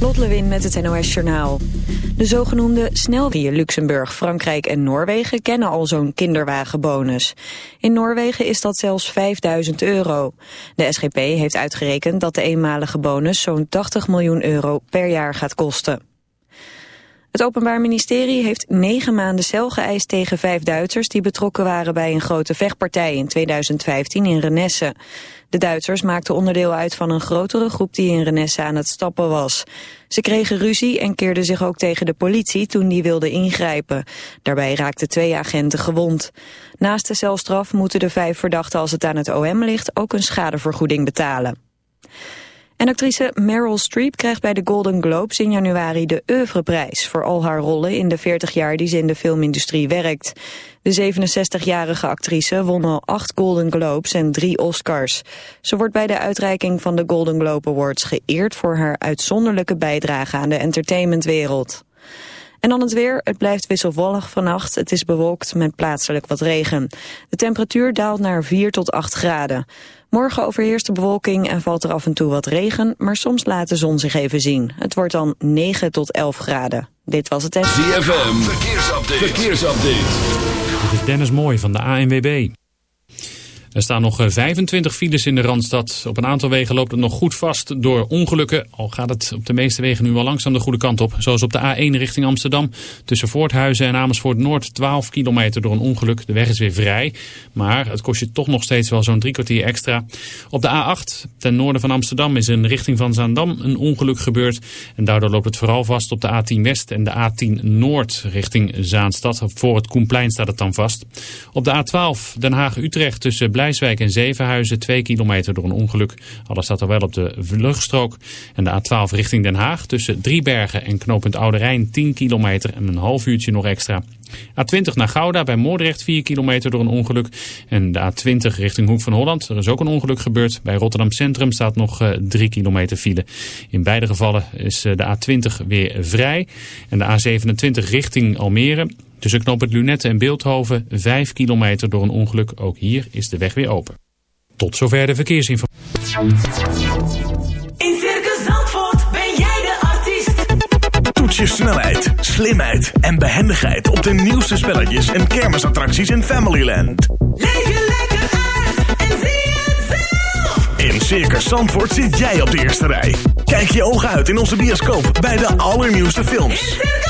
Lot Lewin met het NOS Journaal. De zogenoemde snelwegen Luxemburg, Frankrijk en Noorwegen kennen al zo'n kinderwagenbonus. In Noorwegen is dat zelfs 5000 euro. De SGP heeft uitgerekend dat de eenmalige bonus zo'n 80 miljoen euro per jaar gaat kosten. Het Openbaar Ministerie heeft negen maanden cel geëist tegen vijf Duitsers die betrokken waren bij een grote vechtpartij in 2015 in Renesse. De Duitsers maakten onderdeel uit van een grotere groep die in Renesse aan het stappen was. Ze kregen ruzie en keerden zich ook tegen de politie toen die wilde ingrijpen. Daarbij raakten twee agenten gewond. Naast de celstraf moeten de vijf verdachten als het aan het OM ligt ook een schadevergoeding betalen. En actrice Meryl Streep krijgt bij de Golden Globes in januari de Oeuvreprijs voor al haar rollen in de 40 jaar die ze in de filmindustrie werkt. De 67-jarige actrice won al acht Golden Globes en drie Oscars. Ze wordt bij de uitreiking van de Golden Globe Awards geëerd voor haar uitzonderlijke bijdrage aan de entertainmentwereld. En dan het weer. Het blijft wisselvallig vannacht. Het is bewolkt met plaatselijk wat regen. De temperatuur daalt naar 4 tot 8 graden. Morgen overheerst de bewolking en valt er af en toe wat regen, maar soms laat de zon zich even zien. Het wordt dan 9 tot 11 graden. Dit was het... ZFM, verkeersupdate. verkeersupdate. Dit is Dennis Mooi van de ANWB. Er staan nog 25 eh, files in de Randstad. Op een aantal wegen loopt het nog goed vast door ongelukken. Al gaat het op de meeste wegen nu wel langzaam de goede kant op. Zoals op de A1 richting Amsterdam. Tussen Voorthuizen en Amersfoort Noord 12 kilometer door een ongeluk. De weg is weer vrij. Maar het kost je toch nog steeds wel zo'n drie kwartier extra. Op de A8 ten noorden van Amsterdam is in richting van Zaandam een ongeluk gebeurd. En daardoor loopt het vooral vast op de A10 West en de A10 Noord richting Zaanstad. Voor het Koenplein staat het dan vast. Op de A12 Den Haag-Utrecht tussen En Zevenhuizen 2 kilometer door een ongeluk. Alles staat er wel op de vluchtstrook. En de A12 richting Den Haag tussen Driebergen en knooppunt Oude Rijn 10 kilometer en een half uurtje nog extra. A20 naar Gouda bij Moordrecht 4 kilometer door een ongeluk. En de A20 richting Hoek van Holland. Er is ook een ongeluk gebeurd. Bij Rotterdam Centrum staat nog 3 eh, kilometer file. In beide gevallen is eh, de A20 weer vrij. En de A27 richting Almere Tussen knooppunt Lunette en Beeldhoven 5 kilometer door een ongeluk. Ook hier is de weg weer open. Tot zover de verkeersinformatie. In Circus Zandvoort ben jij de artiest. Toets je snelheid, slimheid en behendigheid op de nieuwste spelletjes en kermisattracties in Familyland. Leef je lekker uit en zie het zelf. In Circus Zandvoort zit jij op de eerste rij. Kijk je ogen uit in onze bioscoop bij de allernieuwste films. In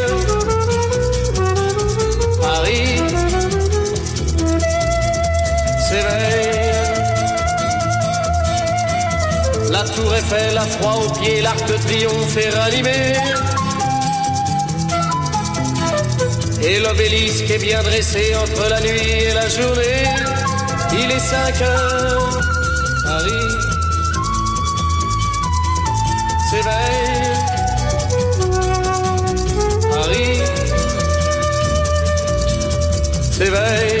la tour Eiffel, à froid aux pieds, l'arc de triomphe est ranimé. Et l'obélisque est bien dressé entre la nuit et la journée. Il est 5 heures, Paris s'éveille. Paris s'éveille.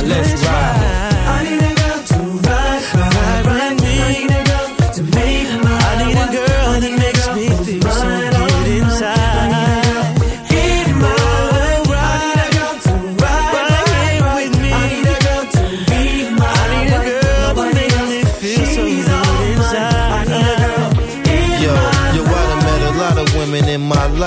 let's ride.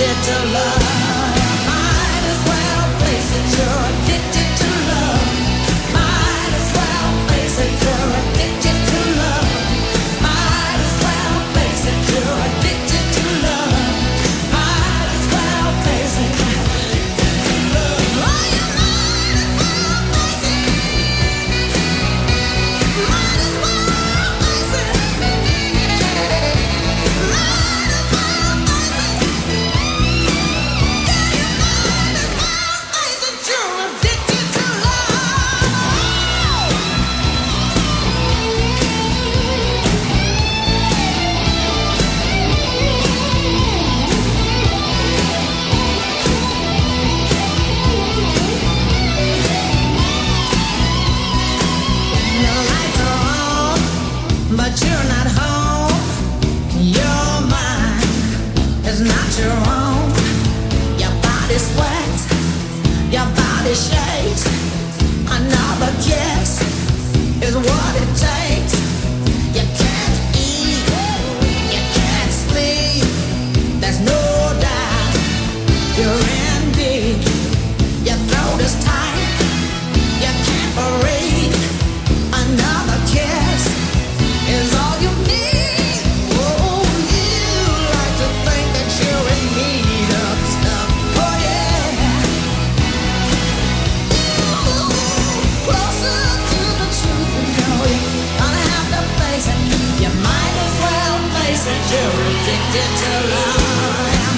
addicted to love. It. You're addicted to love.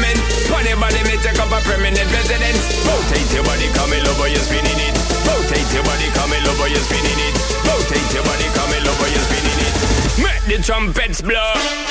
Funny body, me take up a permanent residence. Rotate your body, come in over, you're spinning it. Rotate your body, come in over, you're spinning it. Rotate your body, come in over, you're spinning it. Make the trumpets blow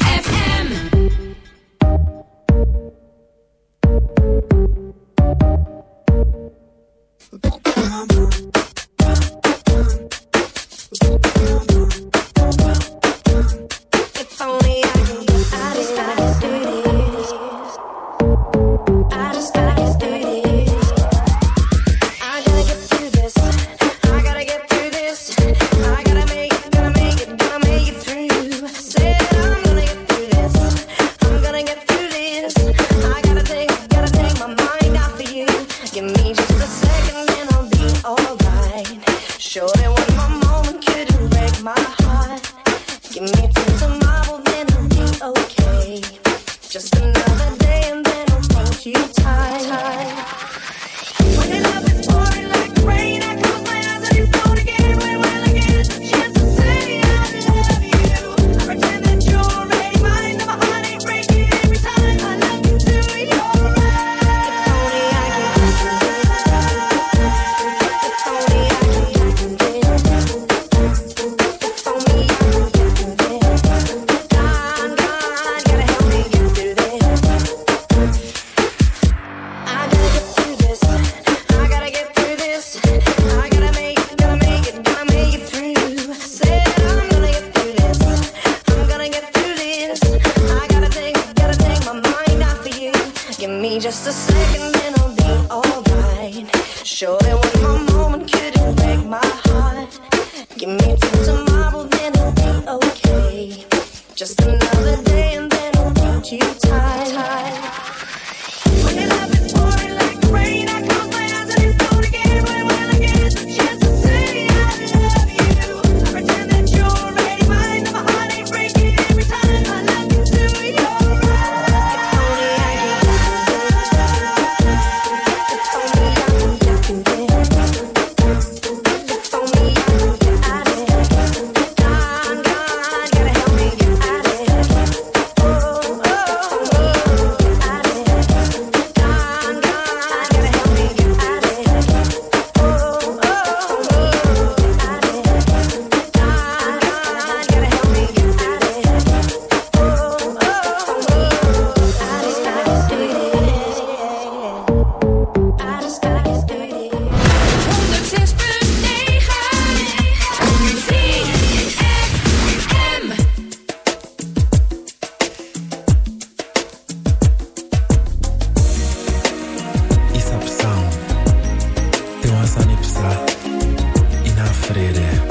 Te wansa nipsa. Ina frede.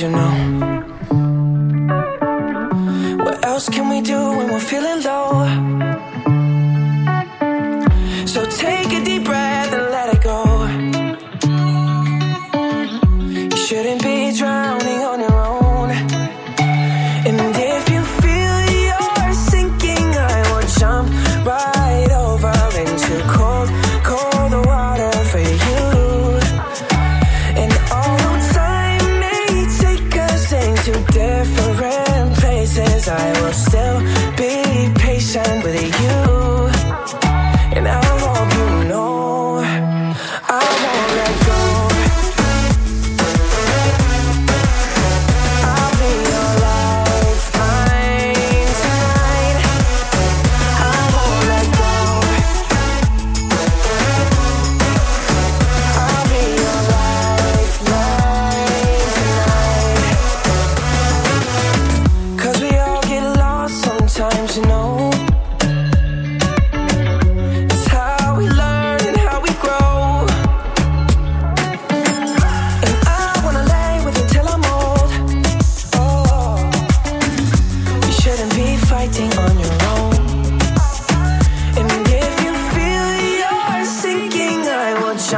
you know.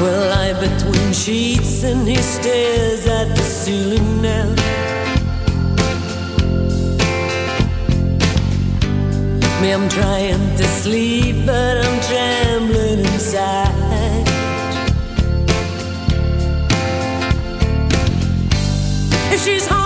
will lie between sheets and he stares at the ceiling now. Me, I'm trying to sleep, but I'm trembling inside. If she's home.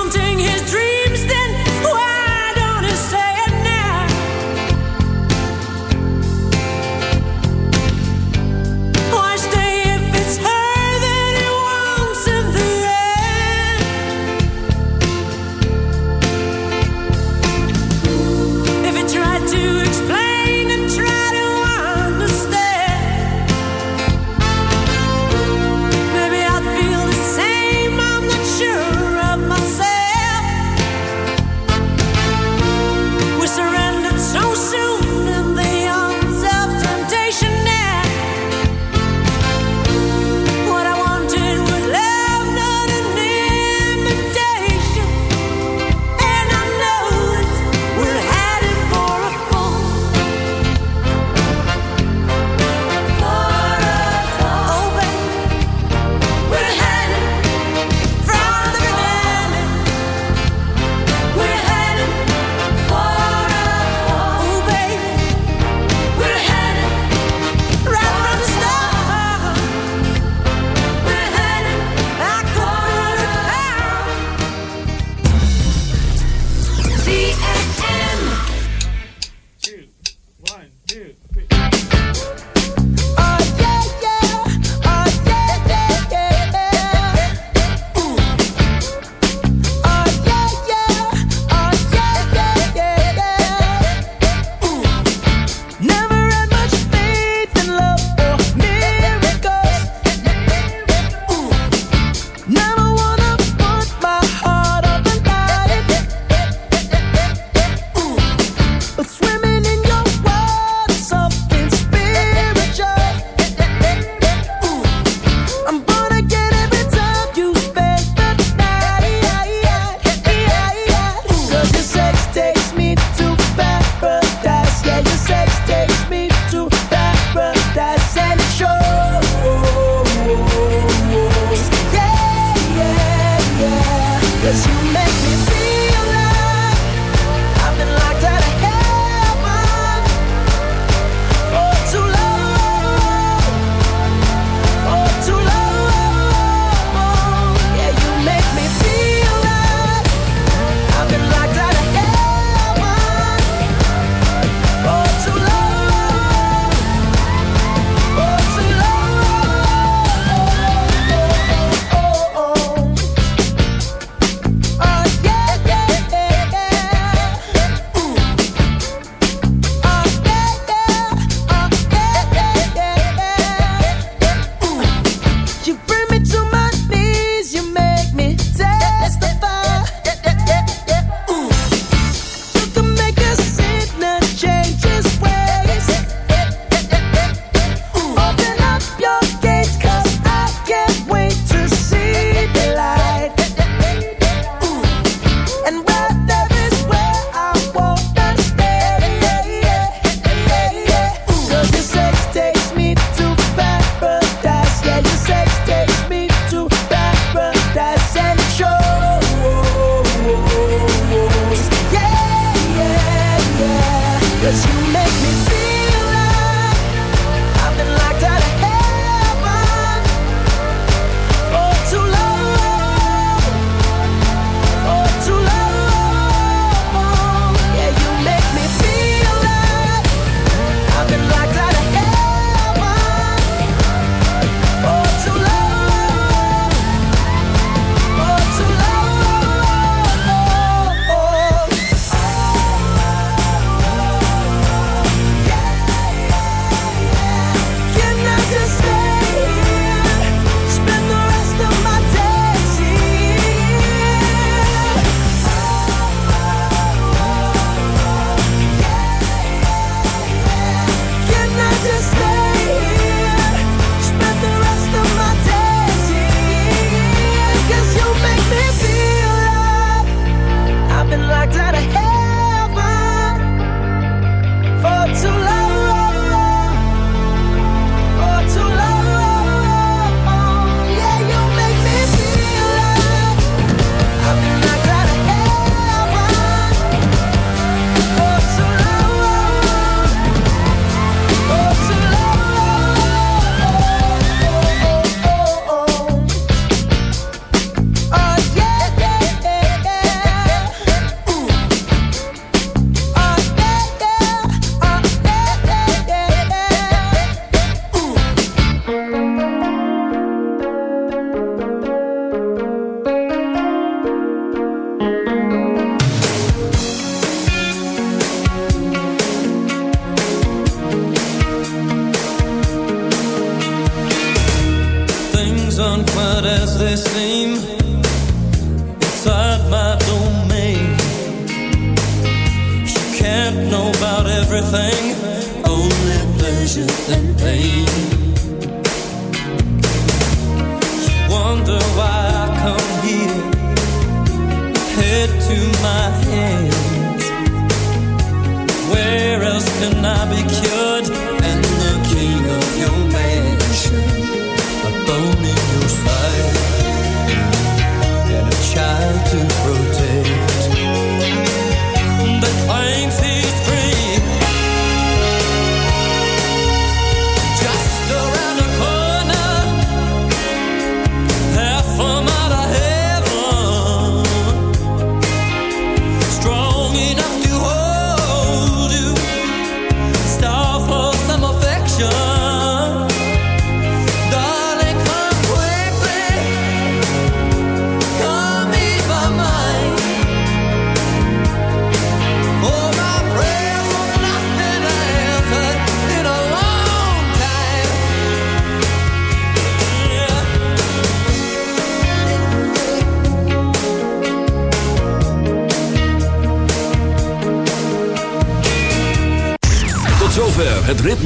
the same.